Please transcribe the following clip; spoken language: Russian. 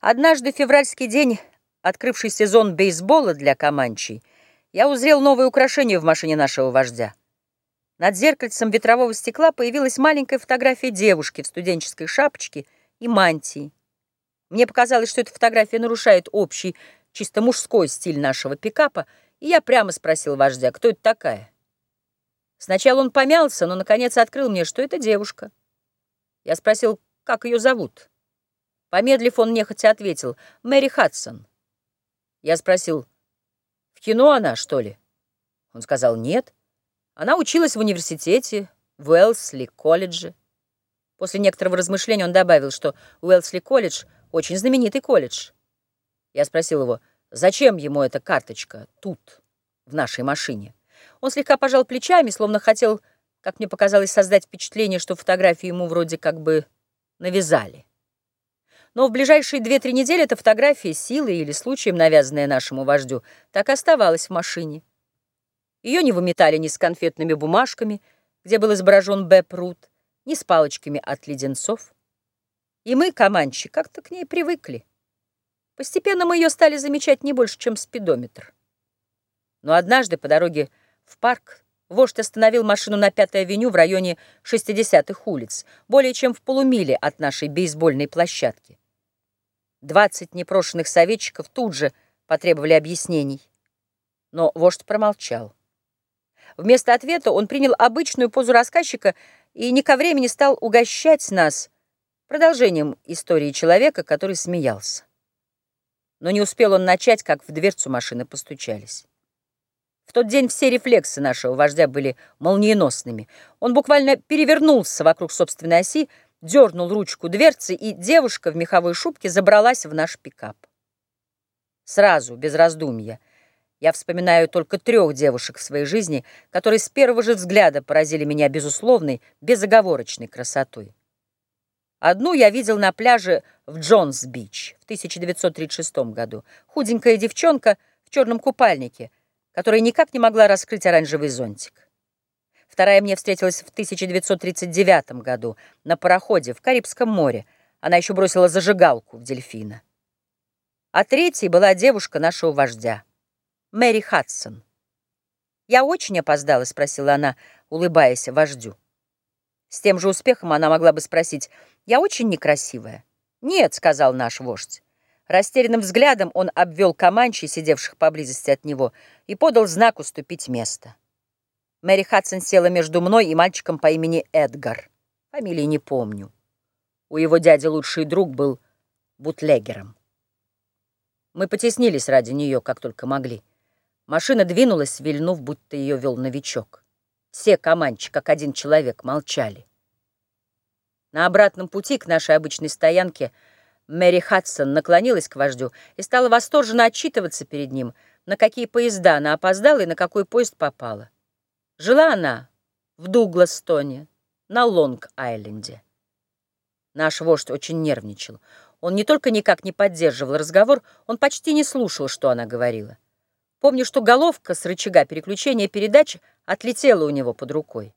Однажды февральский день, открывший сезон бейсбола для Каманчей, я узрел новое украшение в машине нашего вождя. Над зеркальцем ветрового стекла появилась маленькая фотография девушки в студенческой шапочке и мантии. Мне показалось, что эта фотография нарушает общий, чисто мужской стиль нашего пикапа, и я прямо спросил вождя, кто это такая. Сначала он помялся, но, наконец, открыл мне, что это девушка. Я спросил, как ее зовут. Помедлив, он нехотя ответил, Мэри Хадсон. Я спросил, в кино она, что ли? Он сказал, нет. Она училась в университете, в Уэлсли колледже. После некоторого размышления он добавил, что Уэлсли колледж — очень знаменитый колледж. Я спросил его, зачем ему эта карточка тут, в нашей машине? Он слегка пожал плечами, словно хотел, как мне показалось, создать впечатление, что фотографию ему вроде как бы навязали. Но в ближайшие две-три недели эта фотография, силой или случаем навязанная нашему вождю, так оставалась в машине. Ее не выметали ни с конфетными бумажками, где был изображен Б. Прут, ни с палочками от леденцов. И мы, команчи, как-то к ней привыкли. Постепенно мы ее стали замечать не больше, чем спидометр. Но однажды по дороге в парк вождь остановил машину на Пятой авеню в районе 60-х улиц, более чем в полумиле от нашей бейсбольной площадки. Двадцать непрошенных советчиков тут же потребовали объяснений. Но вождь промолчал. Вместо ответа он принял обычную позу рассказчика и не ко времени стал угощать нас продолжением истории человека, который смеялся. Но не успел он начать, как в дверцу машины постучались. В тот день все рефлексы нашего вождя были молниеносными. Он буквально перевернулся вокруг собственной оси, дернул ручку дверцы, и девушка в меховой шубке забралась в наш пикап. Сразу, без раздумья, я вспоминаю только трех девушек в своей жизни, которые с первого же взгляда поразили меня безусловной, безоговорочной красотой. Одну я видел на пляже в Джонс-Бич в 1936 году. Худенькая девчонка в черном купальнике, которая никак не могла раскрыть оранжевый зонтик. Вторая мне встретилась в 1939 году на пароходе в Карибском море. Она еще бросила зажигалку в дельфина. А третьей была девушка нашего вождя, Мэри Хадсон. «Я очень опоздала?» — спросила она, улыбаясь вождю. С тем же успехом она могла бы спросить, «Я очень некрасивая?» «Нет», — сказал наш вождь. Растерянным взглядом он обвел команчи, сидевших поблизости от него, и подал знак уступить место. Мэри Хадсон села между мной и мальчиком по имени Эдгар. Фамилии не помню. У его дяди лучший друг был бутлегером. Мы потеснились ради нее, как только могли. Машина двинулась, вильнув, будто ее вел новичок. Все команчи, как один человек, молчали. На обратном пути к нашей обычной стоянке Мэри Хадсон наклонилась к вождю и стала восторженно отчитываться перед ним, на какие поезда она опоздала и на какой поезд попала. Жила она в Дугластоне, на Лонг-Айленде. Наш вождь очень нервничал. Он не только никак не поддерживал разговор, он почти не слушал, что она говорила. Помню, что головка с рычага переключения передач отлетела у него под рукой.